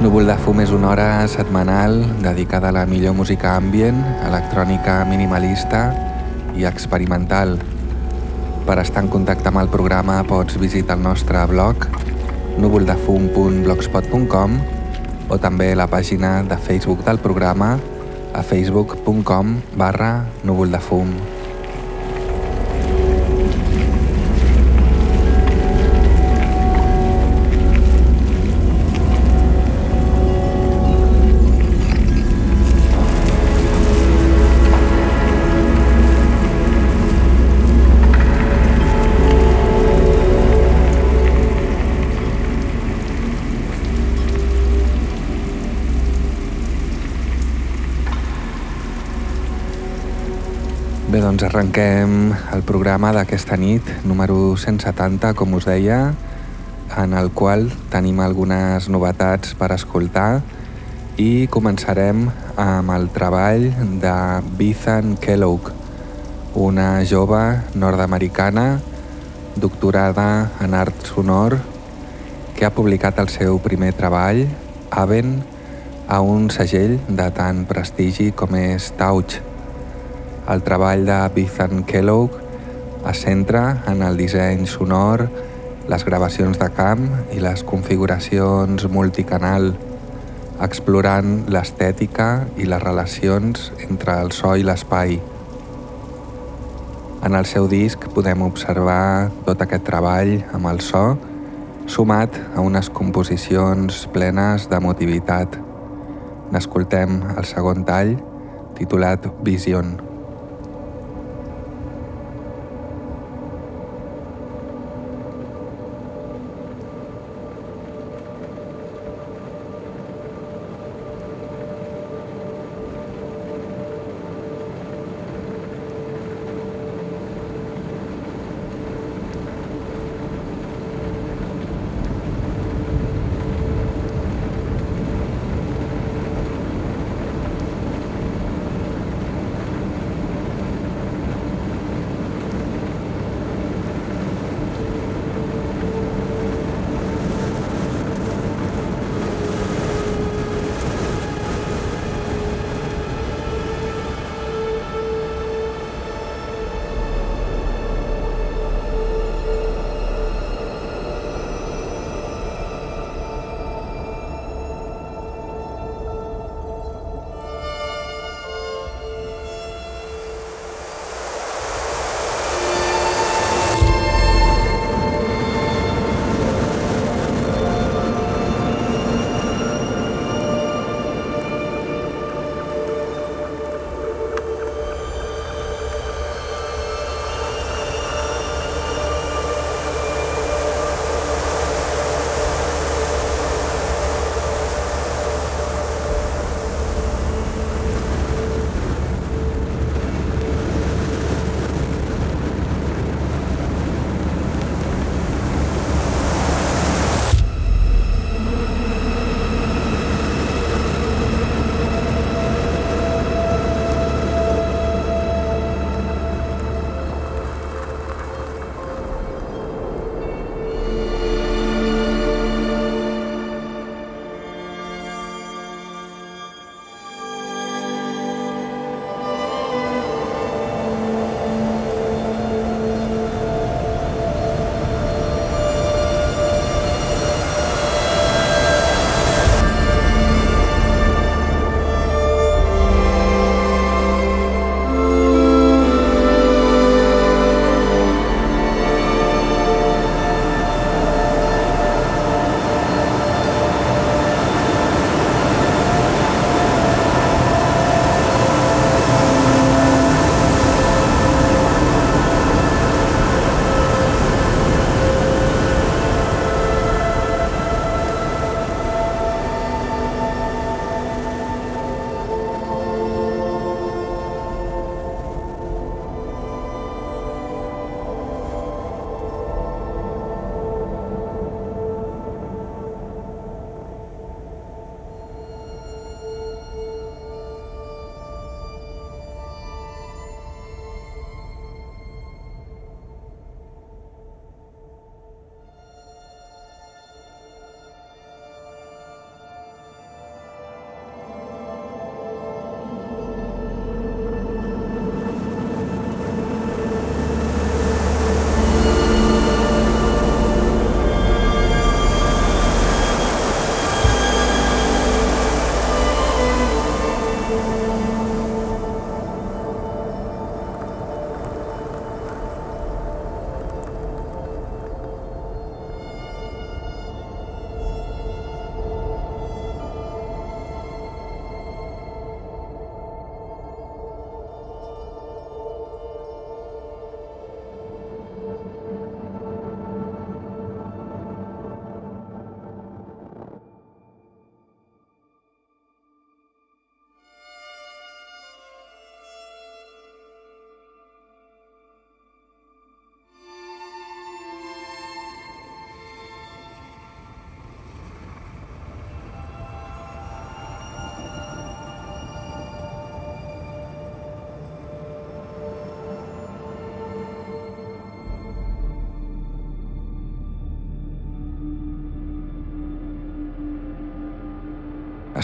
Núvol de fum és una hora setmanal dedicada a la millor música ambient, electrònica minimalista i experimental. Per estar en contacte amb el programa pots visitar el nostre blog núvoldefum.blogspot.com o també la pàgina de Facebook del programa a facebook.com barra núvoldefum. Doncs arrenquem el programa d'aquesta nit, número 170, com us deia, en el qual tenim algunes novetats per escoltar i començarem amb el treball de Bethan Kellogg, una jove nord-americana doctorada en art sonor que ha publicat el seu primer treball, Aven, a un segell de tant prestigi com és Touch, el treball de Bethan Kellogg es centra en el disseny sonor, les gravacions de camp i les configuracions multicanal, explorant l'estètica i les relacions entre el so i l'espai. En el seu disc podem observar tot aquest treball amb el so, sumat a unes composicions plenes d'emotivitat. N'escoltem el segon tall, titulat Vision.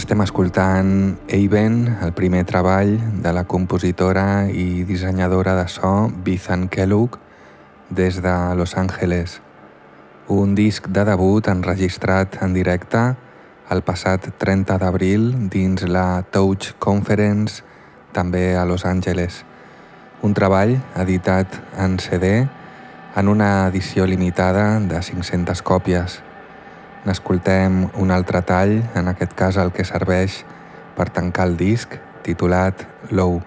Estem escoltant Aven, el primer treball de la compositora i dissenyadora de so Bithan Kellogg des de Los Angeles. Un disc de debut enregistrat en directe el passat 30 d'abril dins la Touch Conference també a Los Angeles. Un treball editat en CD en una edició limitada de 500 còpies. N'escoltem un altre tall, en aquest cas el que serveix per tancar el disc, titulat Low.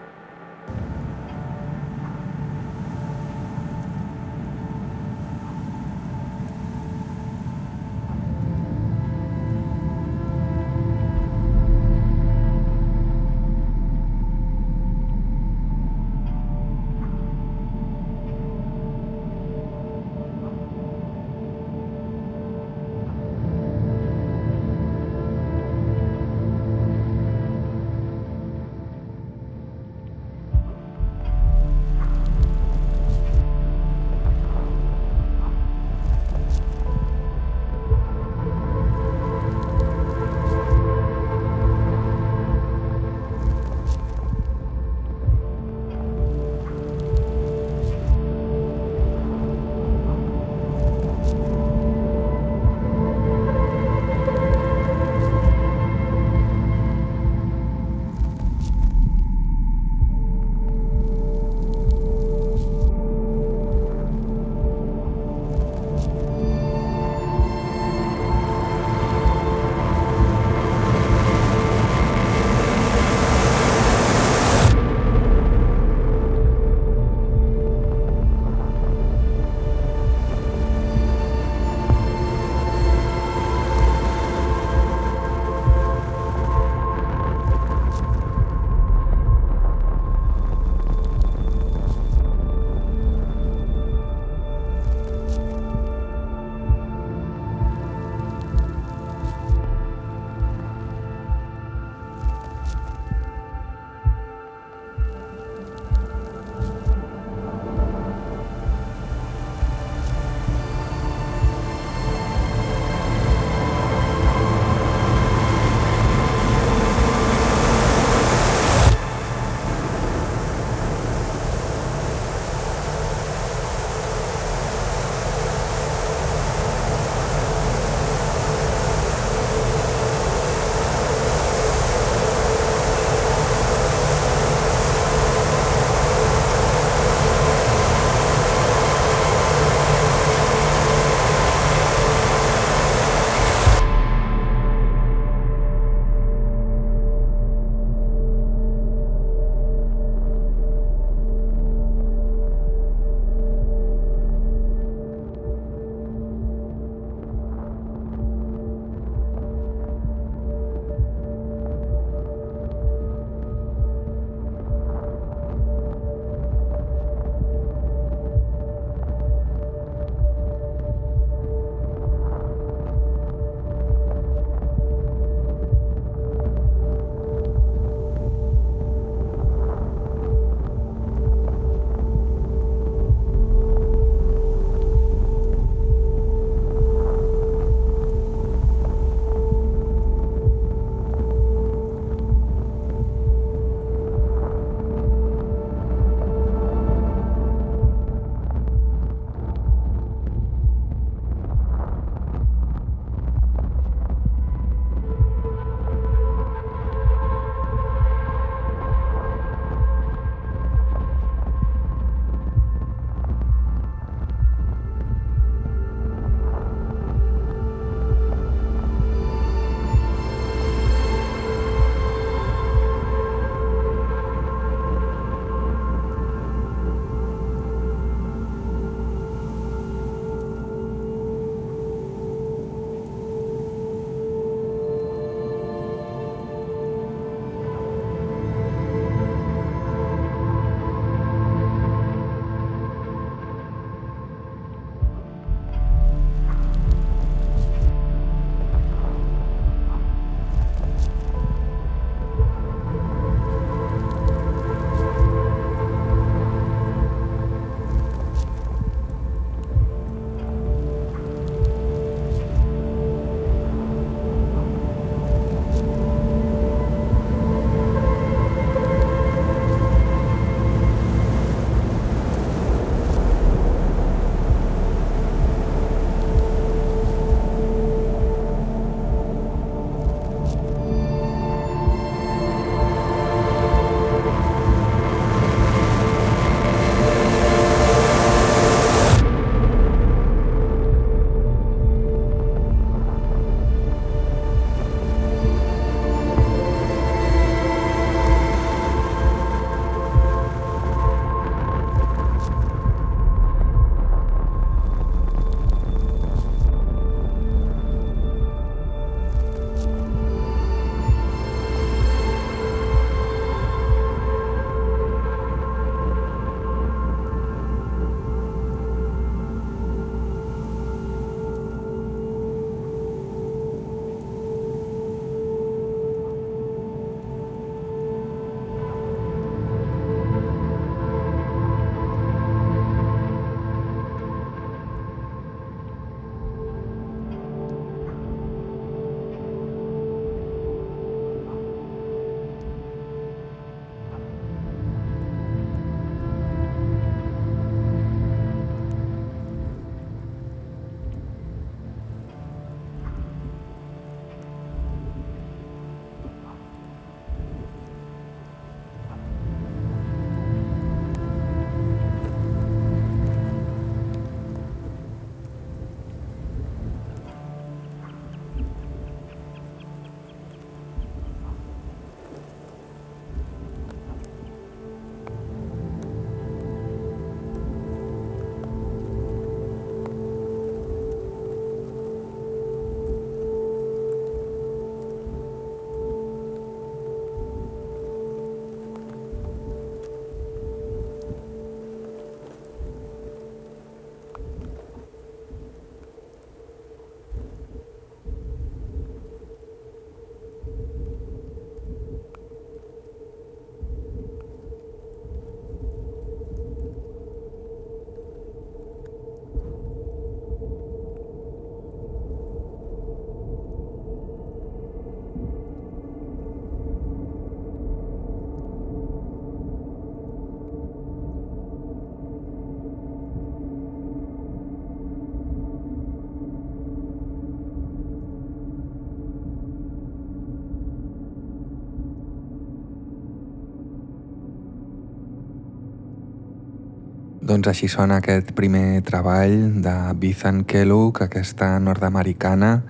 Doncs així sona aquest primer treball de Bithan Kellogg, aquesta nord-americana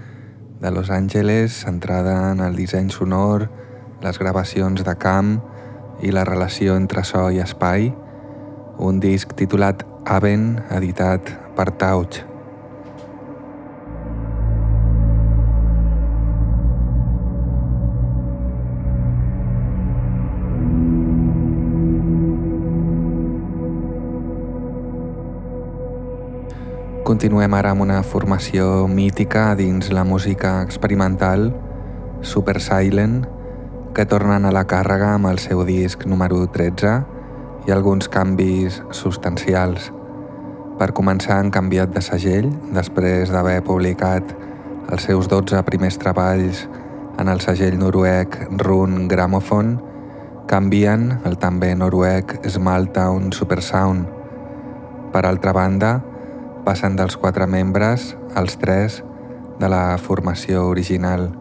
de Los Angeles, centrada en el disseny sonor, les gravacions de camp i la relació entre so i espai, un disc titulat Aven, editat per Tauch. Continuem ara amb una formació mítica dins la música experimental, Super Silent, que tornen a la càrrega amb el seu disc número 13 i alguns canvis substancials. Per començar han canviat de segell després d'haver publicat els seus 12 primers treballs en el segell noruec Rune Gramophone, canvien el també noruec Small Town Supersound. Per altra banda, passen dels quatre membres als tres de la formació original.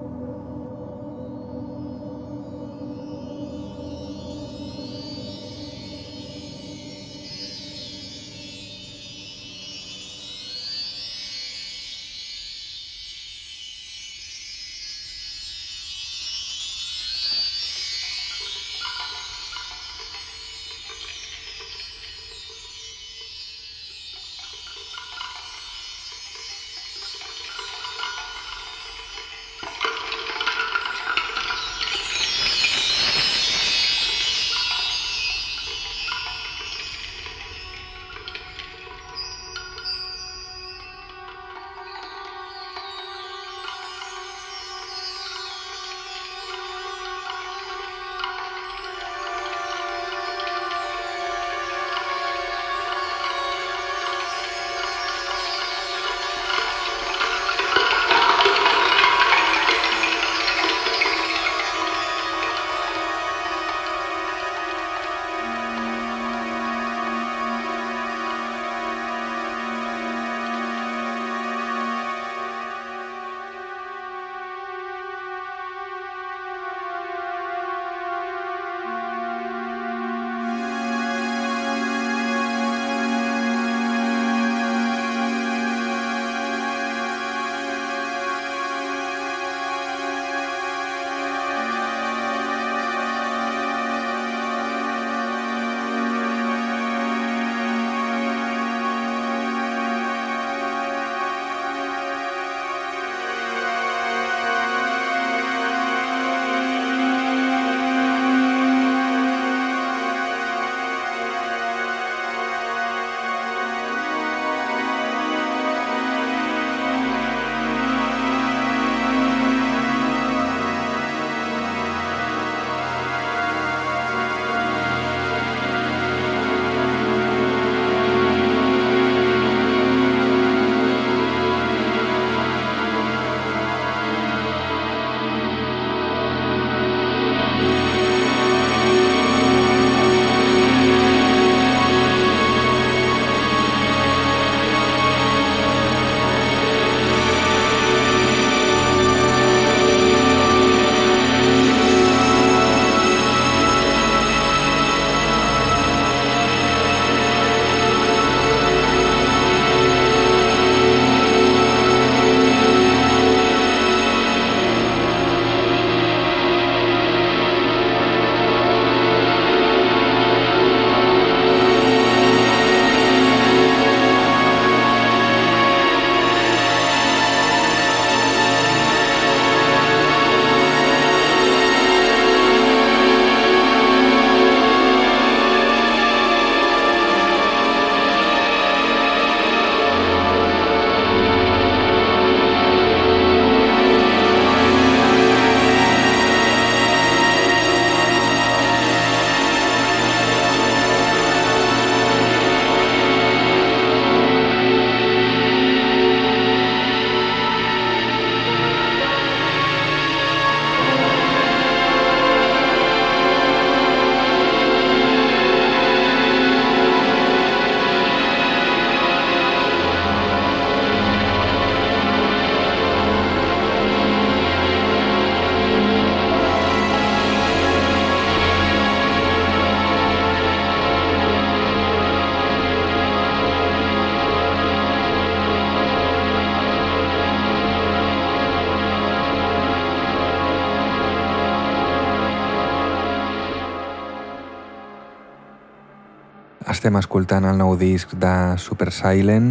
Estem escoltant el nou disc de Super Silent,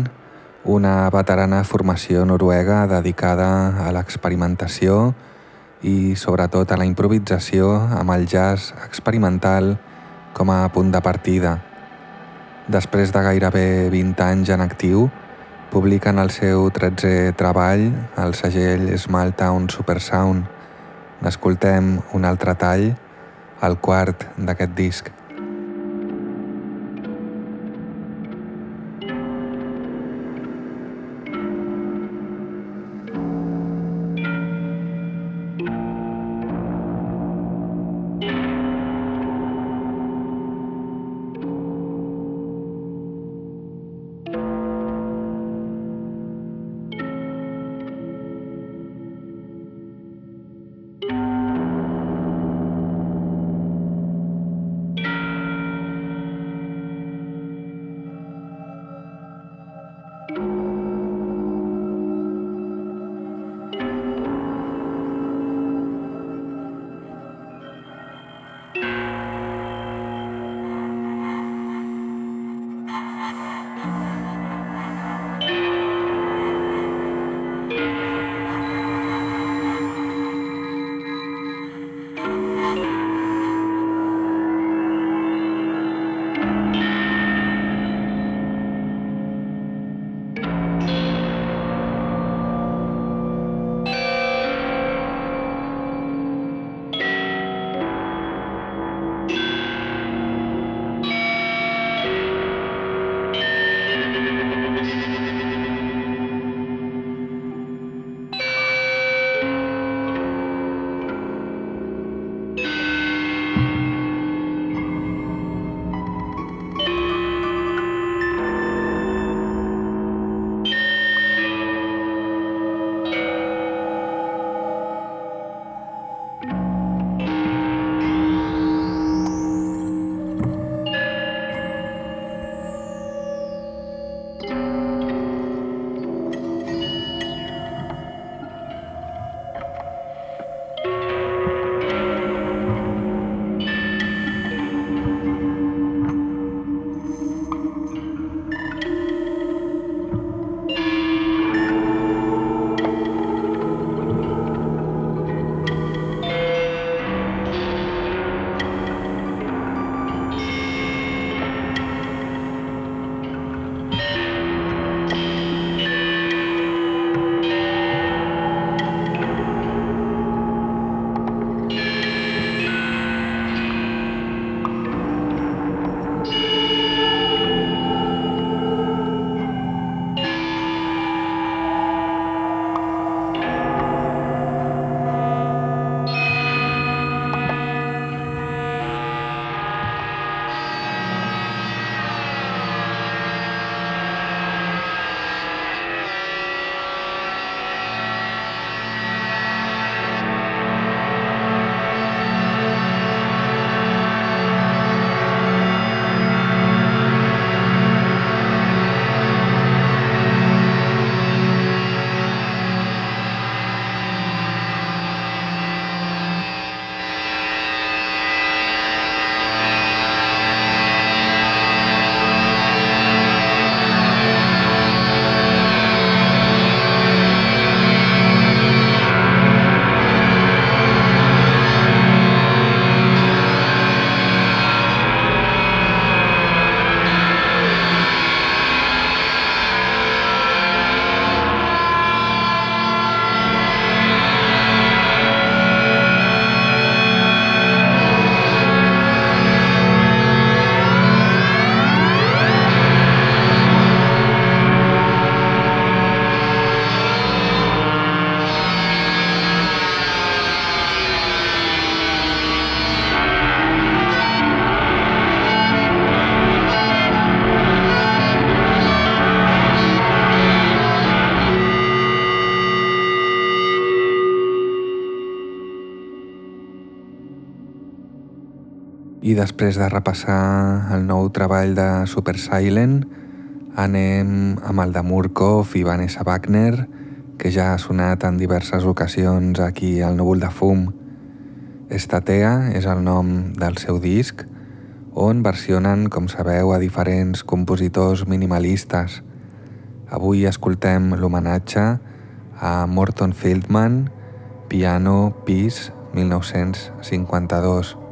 una veterana formació noruega dedicada a l'experimentació i sobretot a la improvisació amb el jazz experimental com a punt de partida. Després de gairebé 20 anys en actiu, publiquen el seu 13è treball al segell Small Town Super Sound. N'escoltem un altre tall, el quart d'aquest disc. Després de repassar el nou treball de Super Silent, anem amb el de Murkoff i Vanessa Wagner, que ja ha sonat en diverses ocasions aquí al Núvol de Fum. Estatea és el nom del seu disc, on versionen, com sabeu, a diferents compositors minimalistes. Avui escoltem l'homenatge a Morton Feldman, Piano Peace 1952.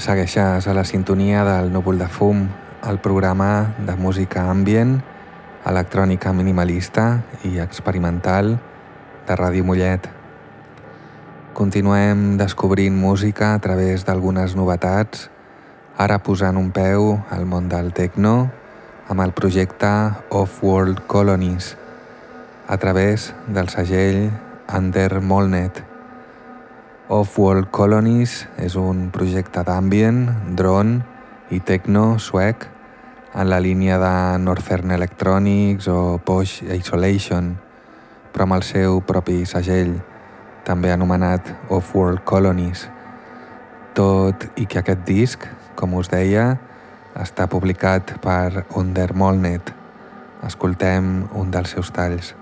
Segueixes a la sintonia del núvol de fum, el programa de música ambient, electrònica minimalista i experimental de Ràdio Mollet. Continuem descobrint música a través d'algunes novetats, ara posant un peu al món del techno amb el projecte Off-World Colonies, a través del segell Under Molnet. Off-World Colonies és un projecte d'ambient, drone i techno suec en la línia de Northern Electronics o Posh Isolation, però amb el seu propi segell, també anomenat Off-World Colonies. Tot i que aquest disc, com us deia, està publicat per Under Molnet. Escoltem un dels seus talls.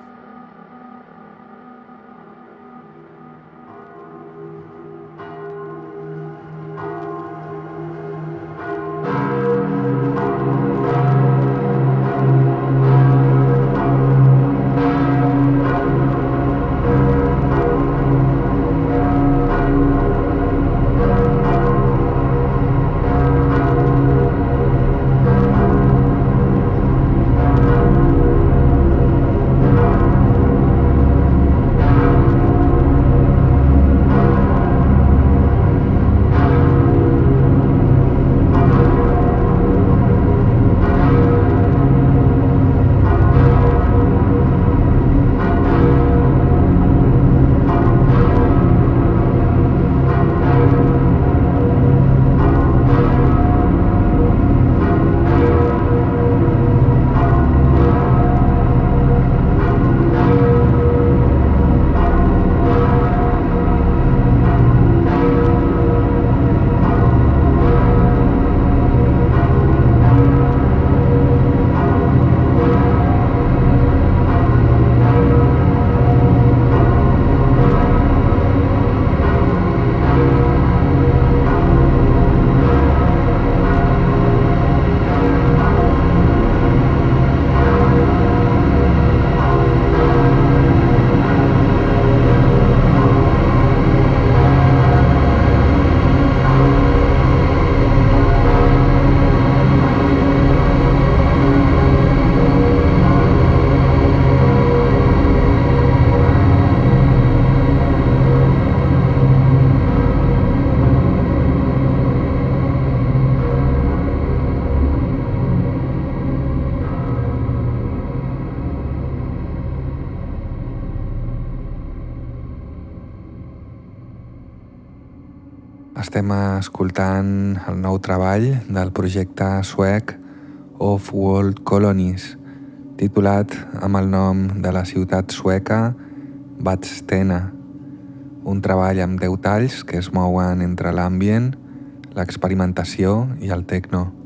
Escoltant el nou treball del projecte suec Of World Colonies, titulat amb el nom de la ciutat sueca Vadstena, un treball amb 10 talls que es mouen entre l'ambient, l'experimentació i el techno.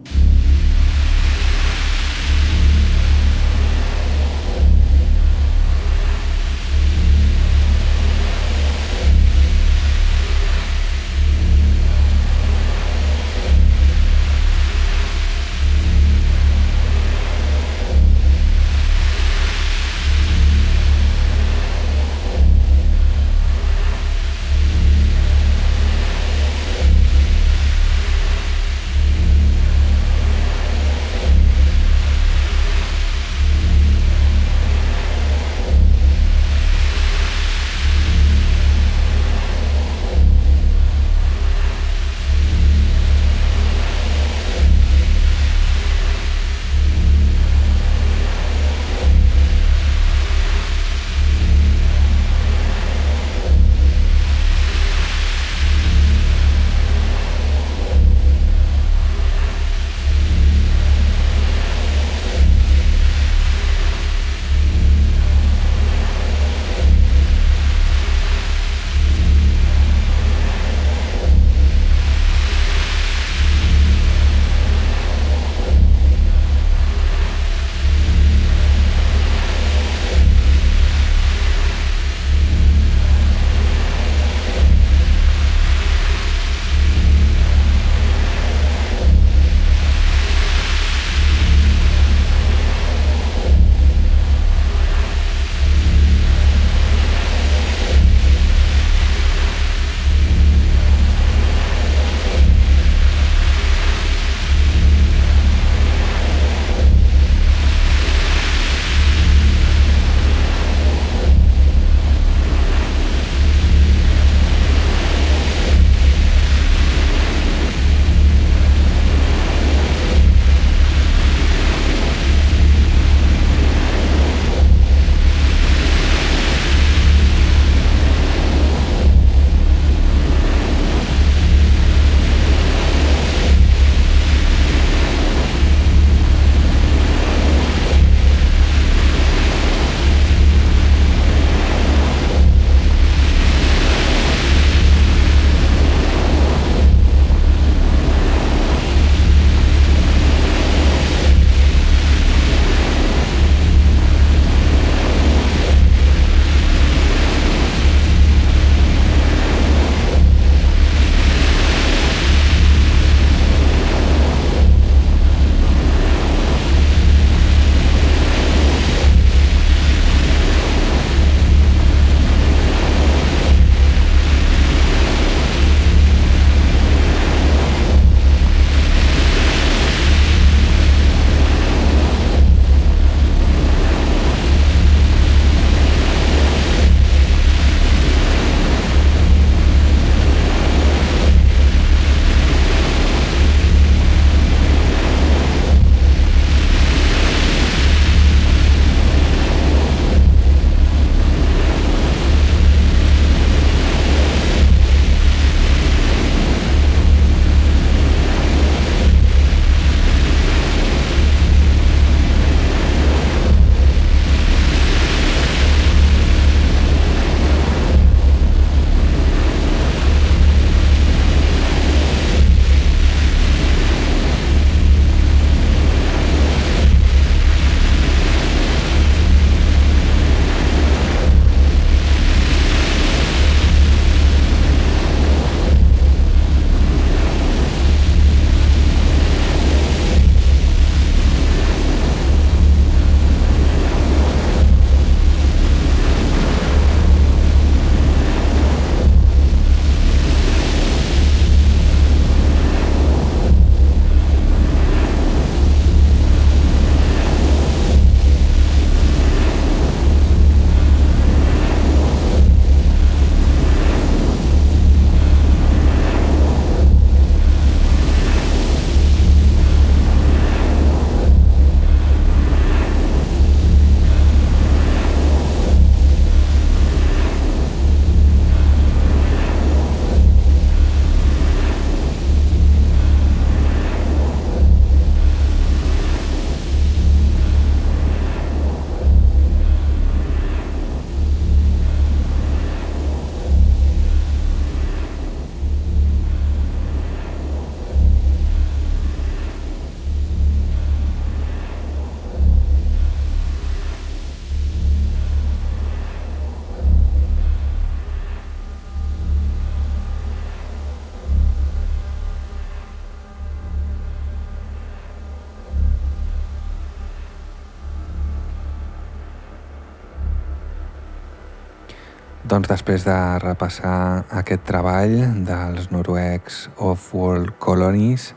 Doncs després de repassar aquest treball dels noruecs Of World Colonies,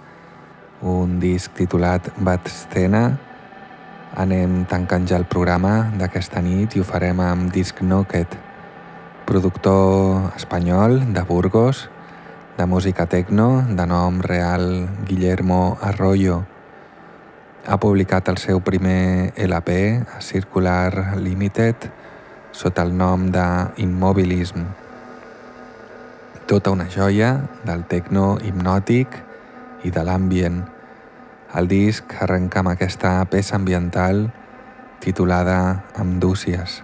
un disc titulat Bad Scena, anem tancant ja el programa d'aquesta nit i ho farem amb Disc Knocket, productor espanyol de Burgos, de música tecno, de nom real Guillermo Arroyo. Ha publicat el seu primer LP, Circular Limited, sota el nom de Immobilism. Tota una joia del tecno hipnòtic i de l'ambient. El disc arrenca amb aquesta peça ambiental titulada Amdúcies.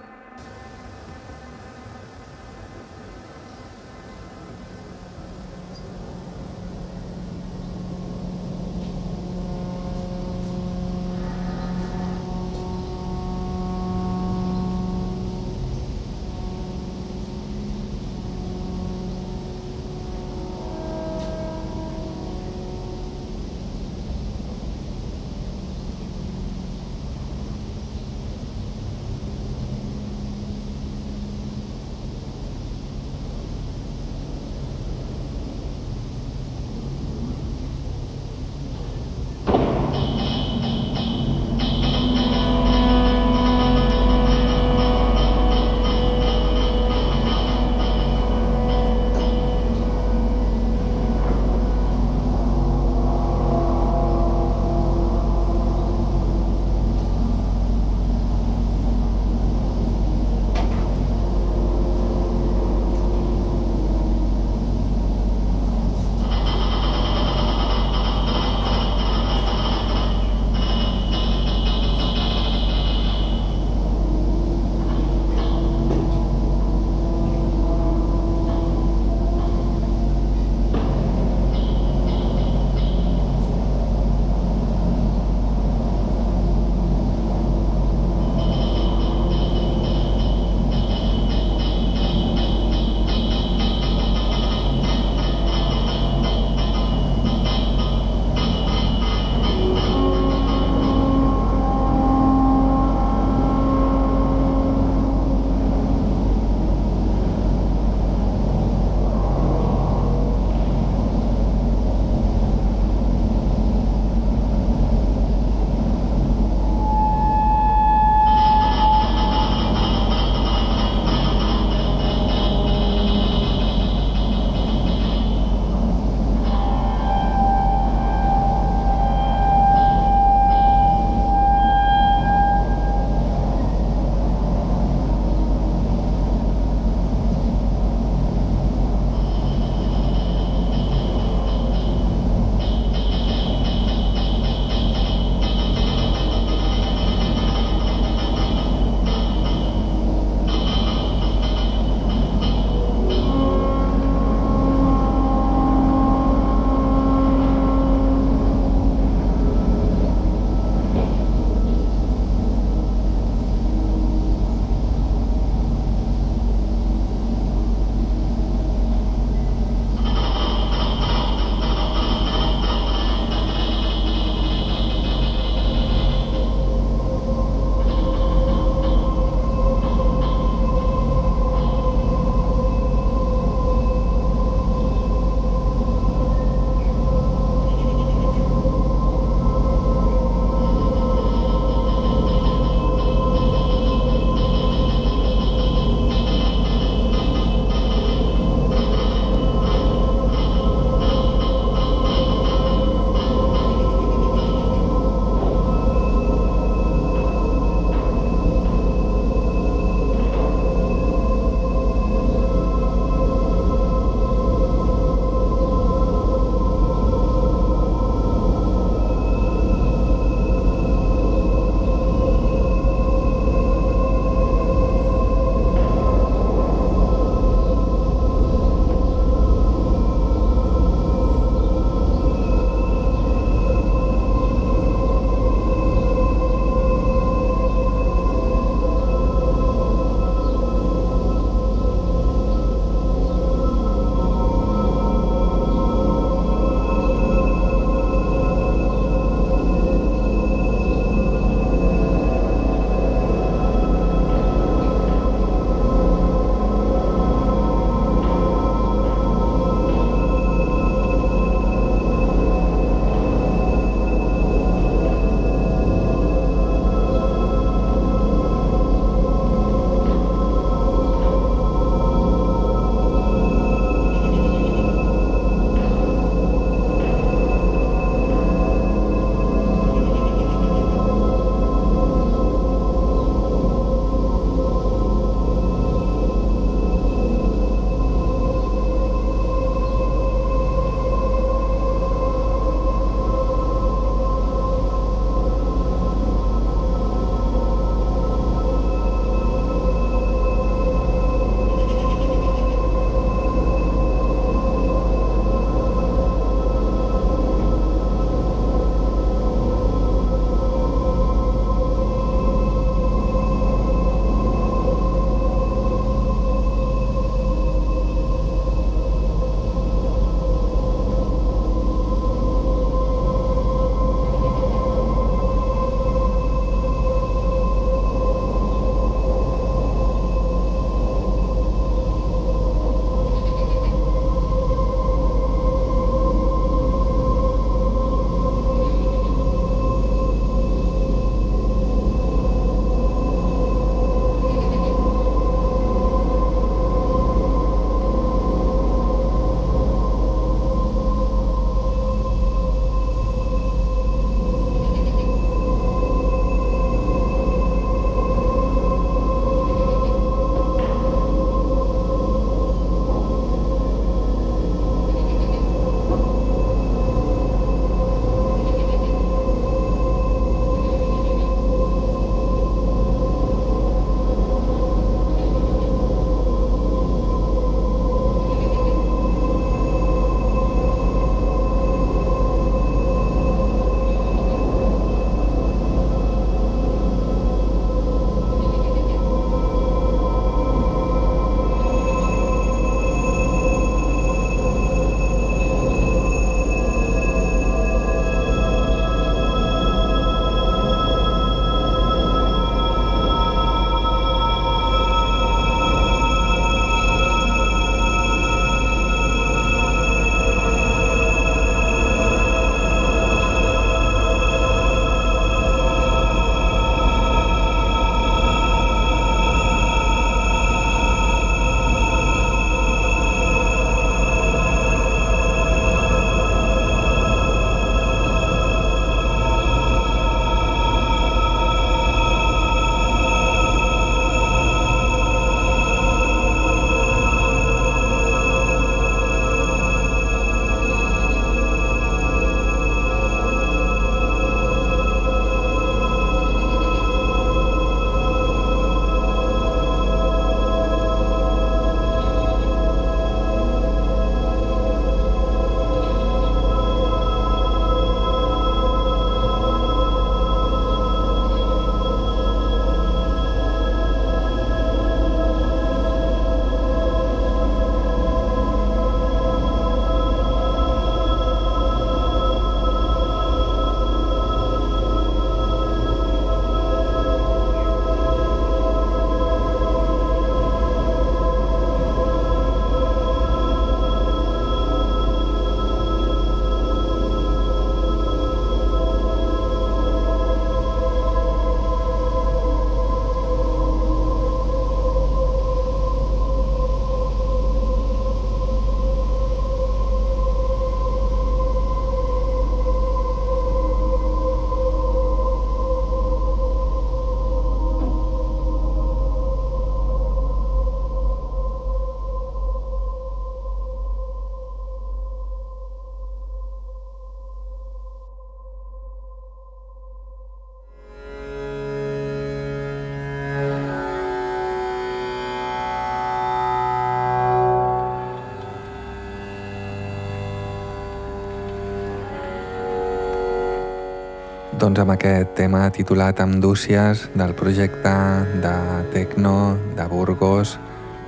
Doncs amb aquest tema titulat Amdúcies del projecte de Tecno de Burgos,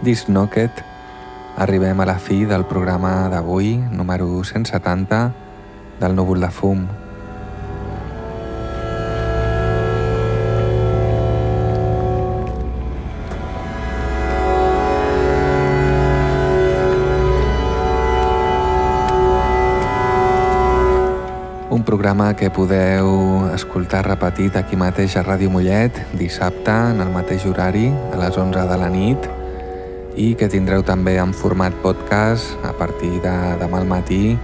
Disnocket, arribem a la fi del programa d'avui, número 170, del núvol de fum. Programa que podeu escoltar repetit aquí mateix a Ràdio Mollet dissabte en el mateix horari a les 11 de la nit i que tindreu també en format podcast a partir de demà al matí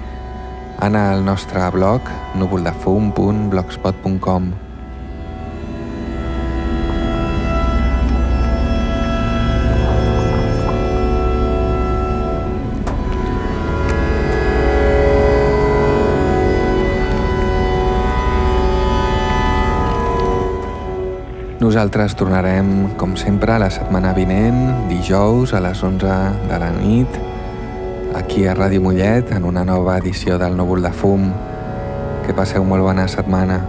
en el nostre blog núvoldefum.blogspot.com Nosaltres tornarem, com sempre, la setmana vinent, dijous a les 11 de la nit, aquí a Ràdio Mollet, en una nova edició del Núvol de Fum. Que passeu molt bona setmana.